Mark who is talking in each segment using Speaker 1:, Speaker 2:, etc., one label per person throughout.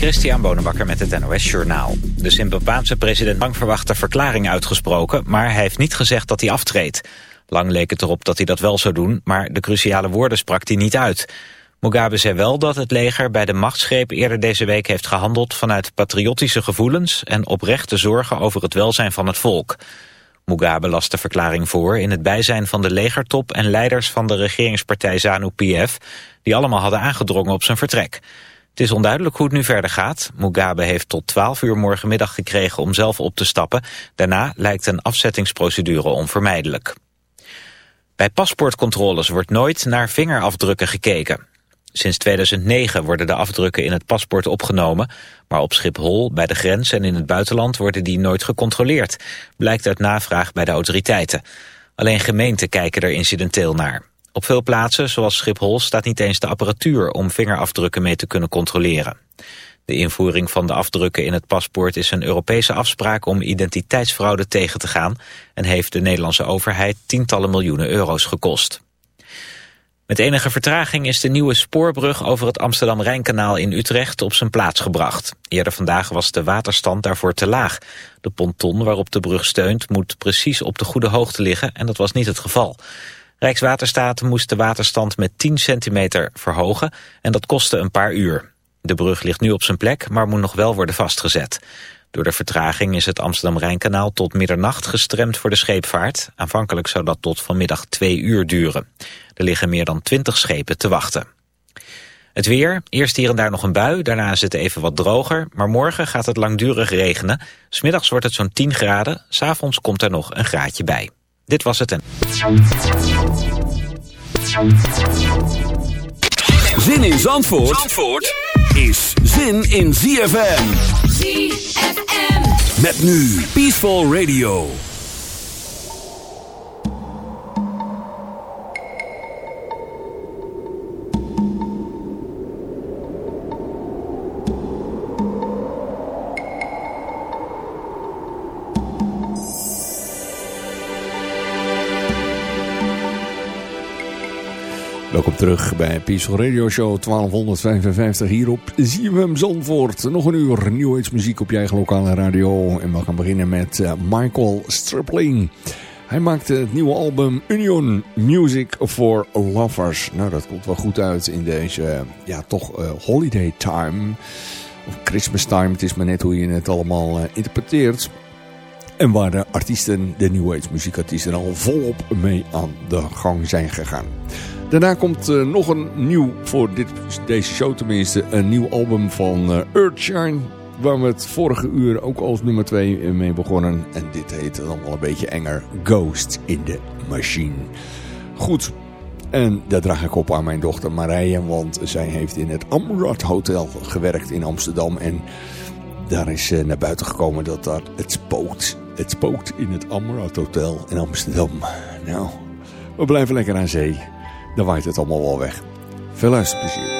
Speaker 1: Christian Bonenbakker met het NOS Journaal. De Zimbabwaanse president lang verwachte verklaring uitgesproken... maar hij heeft niet gezegd dat hij aftreedt. Lang leek het erop dat hij dat wel zou doen... maar de cruciale woorden sprak hij niet uit. Mugabe zei wel dat het leger bij de machtsgreep eerder deze week heeft gehandeld... vanuit patriotische gevoelens en oprechte zorgen over het welzijn van het volk. Mugabe las de verklaring voor in het bijzijn van de legertop... en leiders van de regeringspartij ZANU-PF... die allemaal hadden aangedrongen op zijn vertrek... Het is onduidelijk hoe het nu verder gaat. Mugabe heeft tot 12 uur morgenmiddag gekregen om zelf op te stappen. Daarna lijkt een afzettingsprocedure onvermijdelijk. Bij paspoortcontroles wordt nooit naar vingerafdrukken gekeken. Sinds 2009 worden de afdrukken in het paspoort opgenomen... maar op Schiphol, bij de grens en in het buitenland worden die nooit gecontroleerd... blijkt uit navraag bij de autoriteiten. Alleen gemeenten kijken er incidenteel naar. Op veel plaatsen, zoals Schiphol, staat niet eens de apparatuur om vingerafdrukken mee te kunnen controleren. De invoering van de afdrukken in het paspoort is een Europese afspraak om identiteitsfraude tegen te gaan en heeft de Nederlandse overheid tientallen miljoenen euro's gekost. Met enige vertraging is de nieuwe spoorbrug over het Amsterdam-Rijnkanaal in Utrecht op zijn plaats gebracht. Eerder vandaag was de waterstand daarvoor te laag. De ponton waarop de brug steunt moet precies op de goede hoogte liggen en dat was niet het geval. Rijkswaterstaat moest de waterstand met 10 centimeter verhogen en dat kostte een paar uur. De brug ligt nu op zijn plek, maar moet nog wel worden vastgezet. Door de vertraging is het Amsterdam-Rijnkanaal tot middernacht gestremd voor de scheepvaart. Aanvankelijk zou dat tot vanmiddag twee uur duren. Er liggen meer dan 20 schepen te wachten. Het weer, eerst hier en daar nog een bui, daarna is het even wat droger. Maar morgen gaat het langdurig regenen. Smiddags wordt het zo'n 10 graden, s'avonds komt er nog een graadje bij. Dit was het en...
Speaker 2: Zin in Zandvoort, Zandvoort is zin in ZFM. ZFM. Met nu Peaceful Radio.
Speaker 3: Terug bij Peaceful Radio Show 1255 hier op ZFM Zandvoort. Nog een uur New muziek op je eigen lokale radio. En we gaan beginnen met eh, Michael Stripling. Hij maakte het nieuwe album Union Music for Lovers. Nou, dat komt wel goed uit in deze, ja, toch uh, holiday time. Of Christmas time, het is maar net hoe je het allemaal uh, interpreteert. En waar de artiesten, de New Age muziekartiesten al volop mee aan de gang zijn gegaan. Daarna komt uh, nog een nieuw, voor dit, deze show tenminste, een nieuw album van uh, Earthshine. Waar we het vorige uur ook als nummer 2 mee begonnen. En dit heet dan wel een beetje enger. Ghost in the Machine. Goed. En daar draag ik op aan mijn dochter Marije. Want zij heeft in het Amrad Hotel gewerkt in Amsterdam. En daar is naar buiten gekomen dat daar het spookt. Het spookt in het Amrad Hotel in Amsterdam. Nou, we blijven lekker aan zee dan waait het allemaal wel weg. Veel luisterplezier.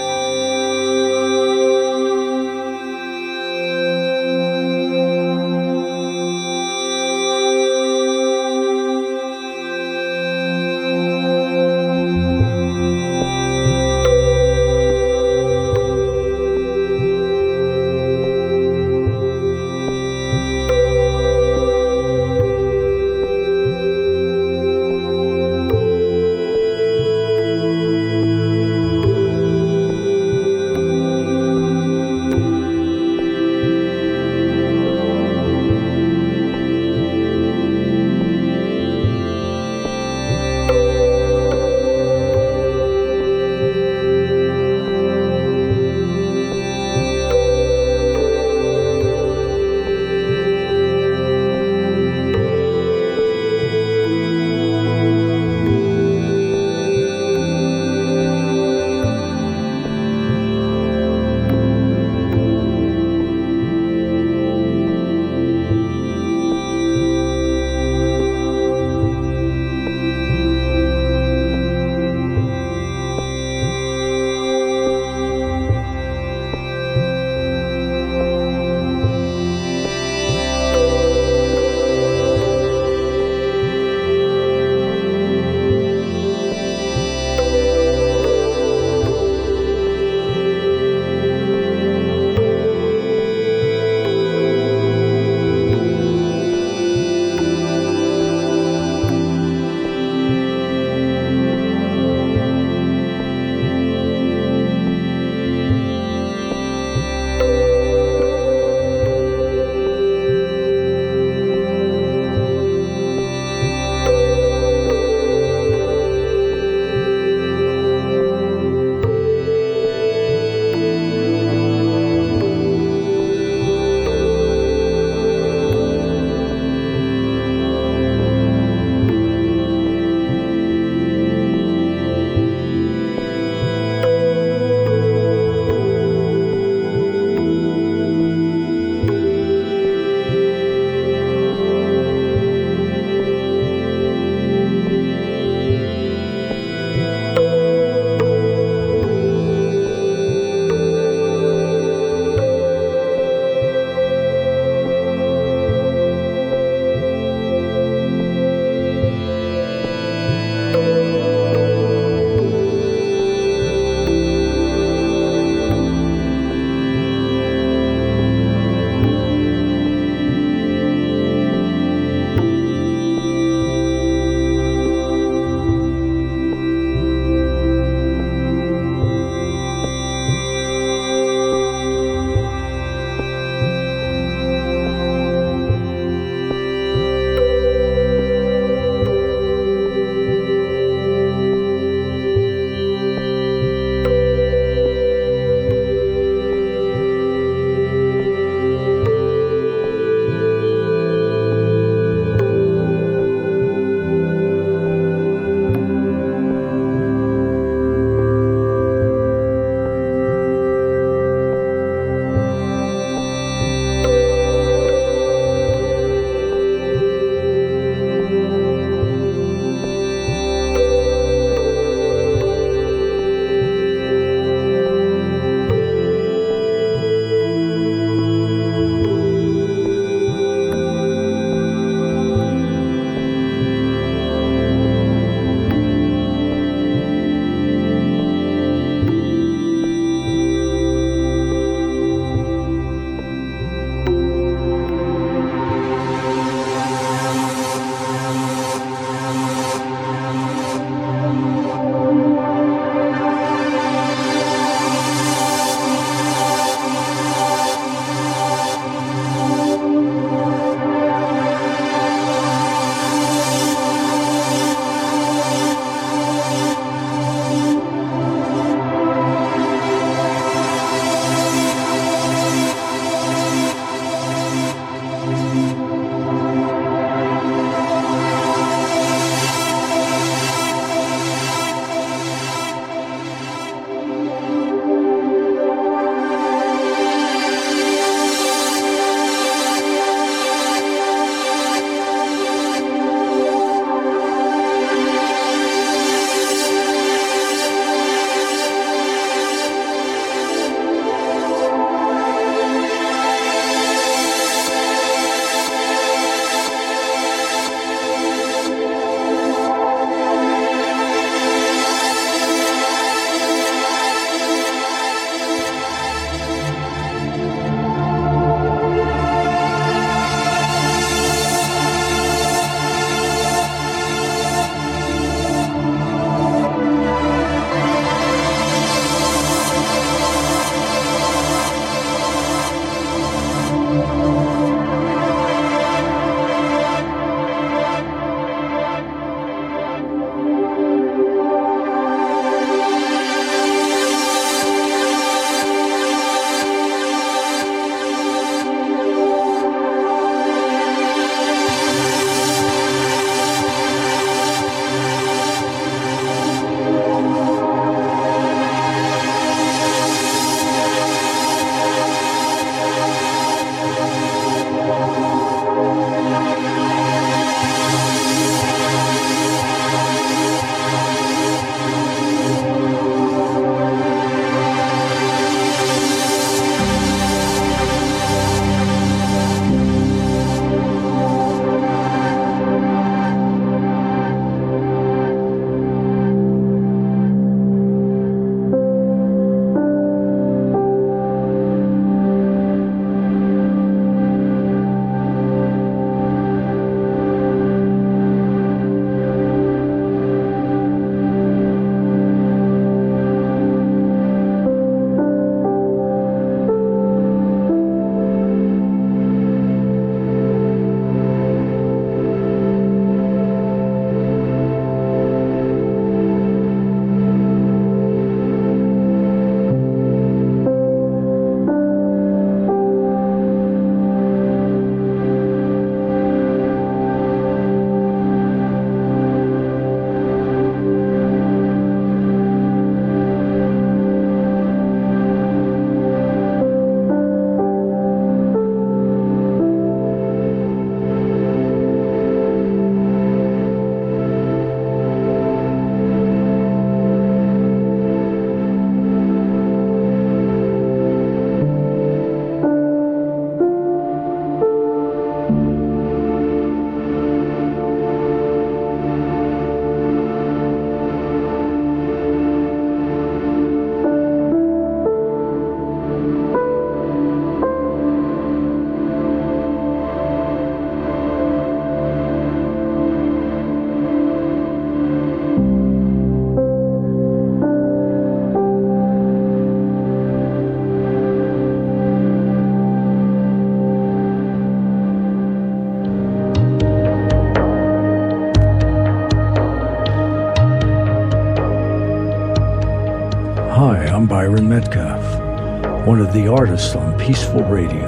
Speaker 4: The artists on Peaceful Radio.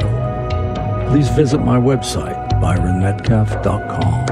Speaker 4: Please visit my website, byronmetcalf.com.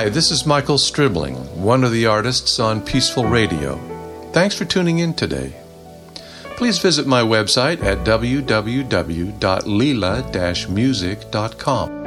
Speaker 5: Hi, this is Michael Stribling, one of the artists on Peaceful Radio. Thanks for tuning in today. Please visit my website at www.lila-music.com.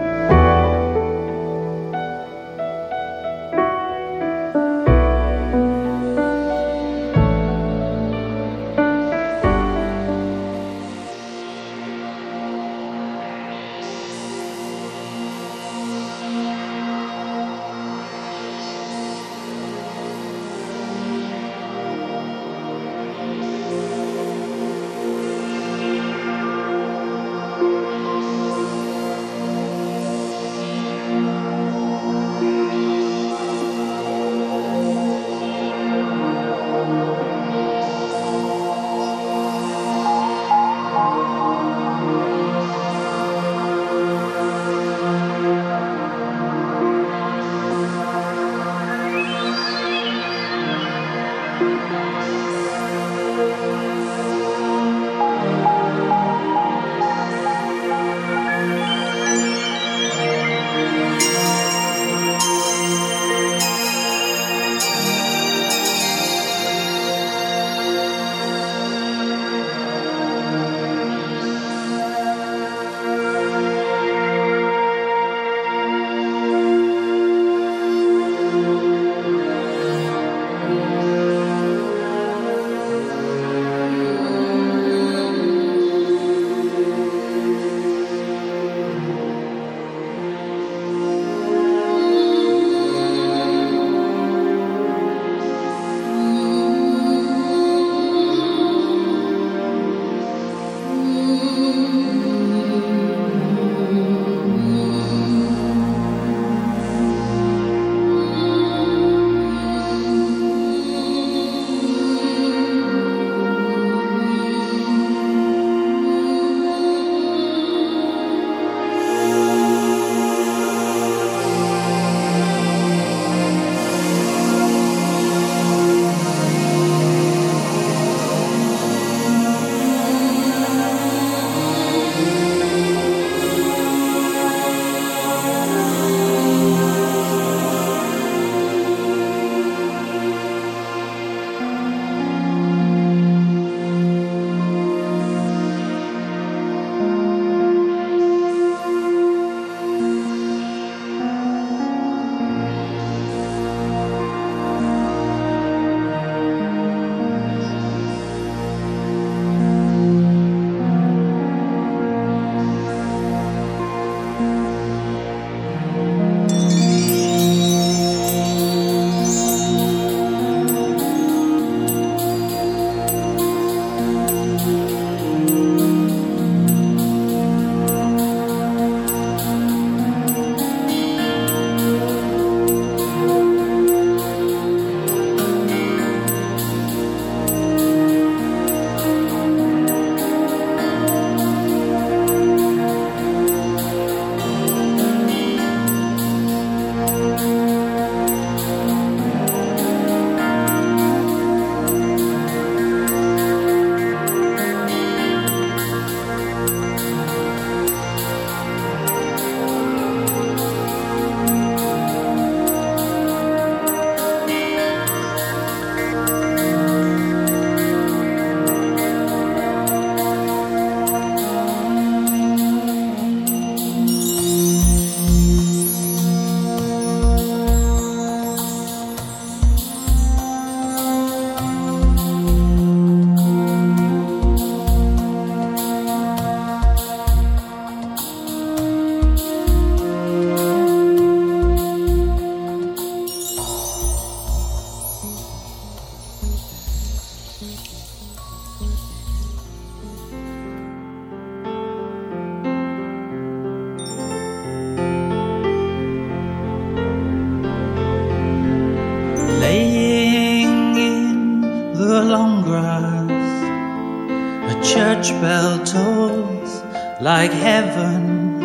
Speaker 6: like heaven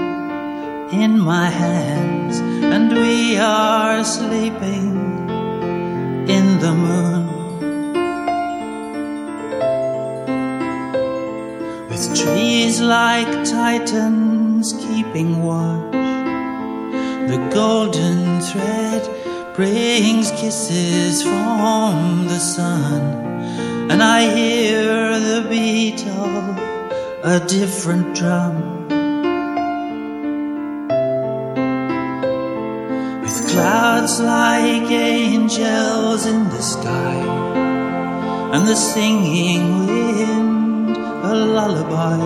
Speaker 6: in my hands, and we are sleeping in the moon. With trees like titans keeping watch, The golden thread brings kisses from the sun, and I hear a different drum. With clouds like angels in the sky, and the singing wind a lullaby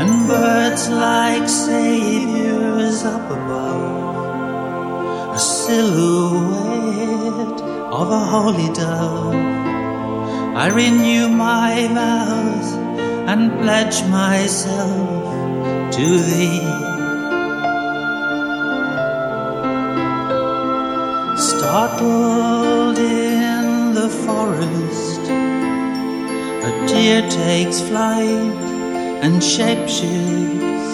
Speaker 6: and birds like saviors up above, a silhouette of a holy dove. I renew my vows and pledge myself to thee. Startled in the forest, a deer takes flight and shapeshifts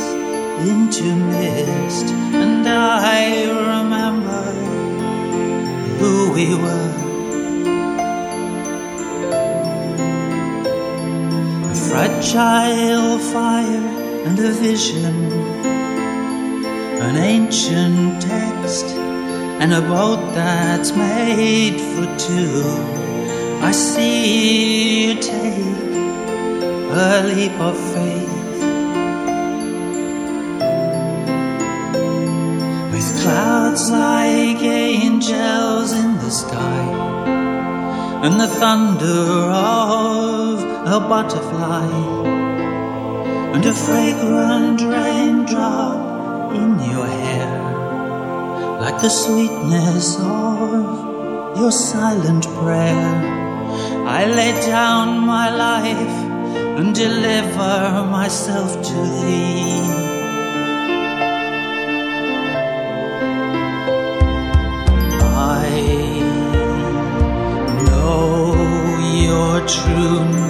Speaker 6: into mist, and I remember who we were. Fragile fire and a vision, an ancient text, and a boat that's made for two. I see you take a leap of faith. With clouds like angels in the sky, and the thunder of a butterfly, and a fragrant raindrop in your hair, like the sweetness of your silent prayer. I lay down my life and deliver myself to thee. I know your true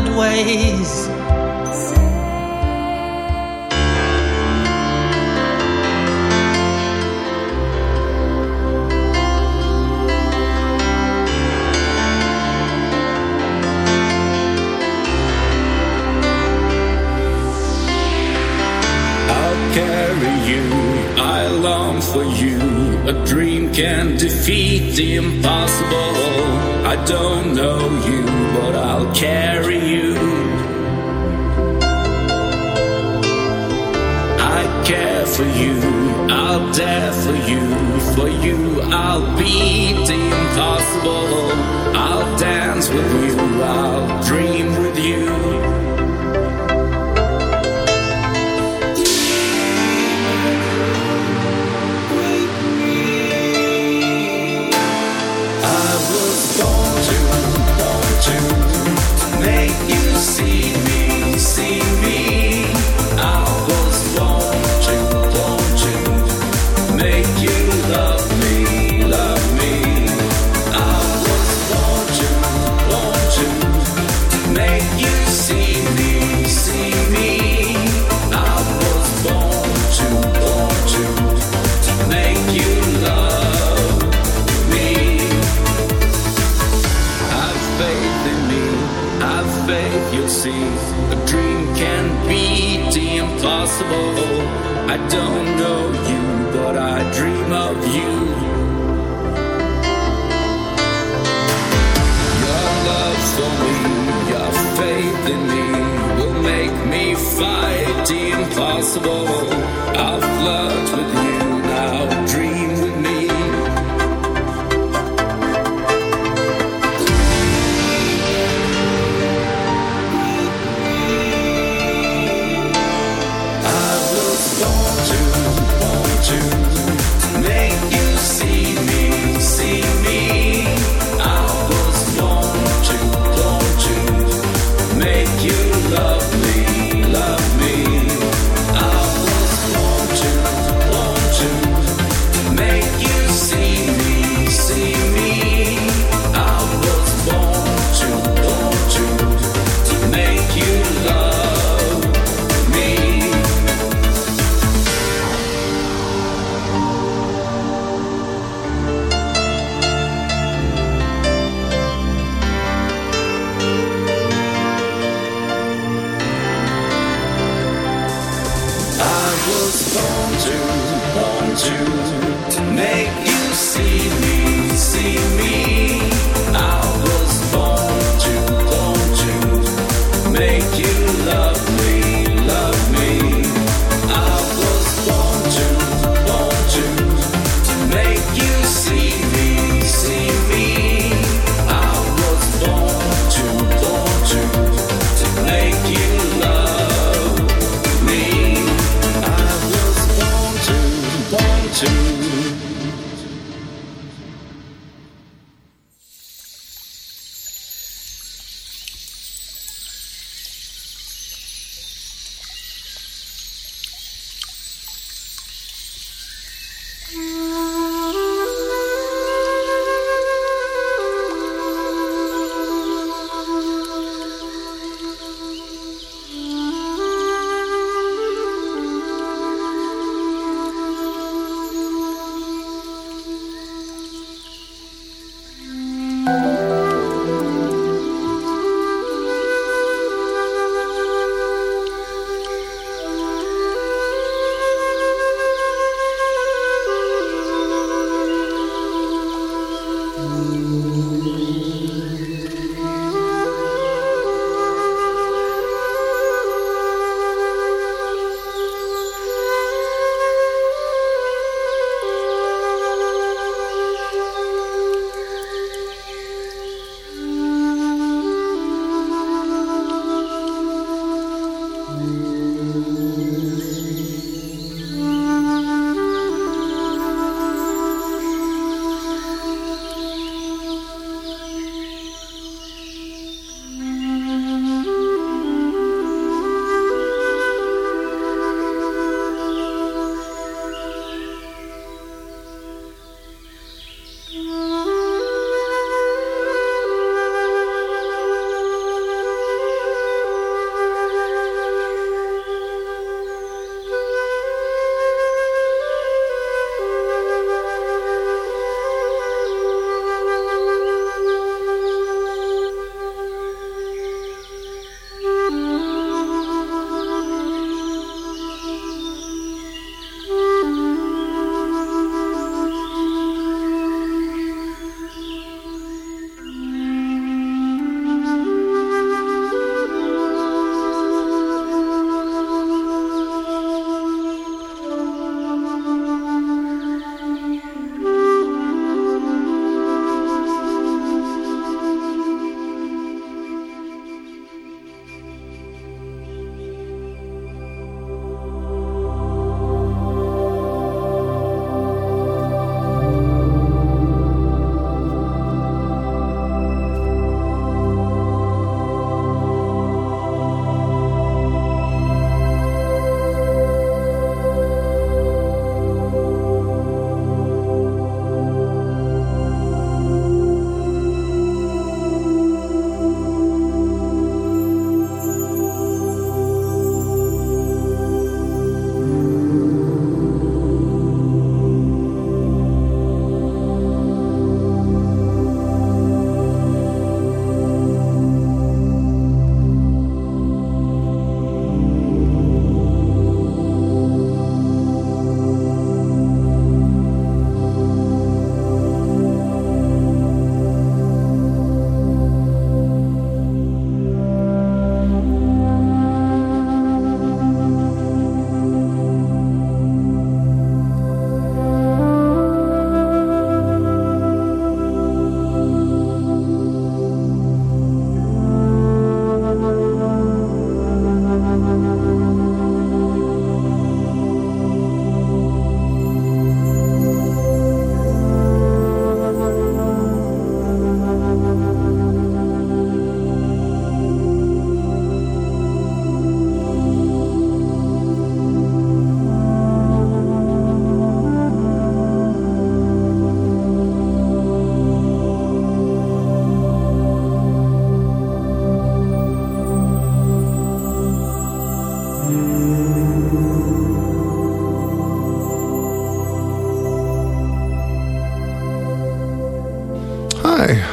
Speaker 6: infinite ways.
Speaker 2: I'll carry you. I long for you. A dream can defeat the impossible. I don't know you, but I'll carry I'll beat don't know you, but I dream of you. Your love for me, your faith in me will make me fight the impossible.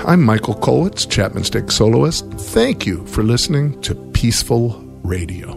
Speaker 7: I'm Michael Kolwitz, Chapman Stick soloist. Thank you for listening to Peaceful Radio.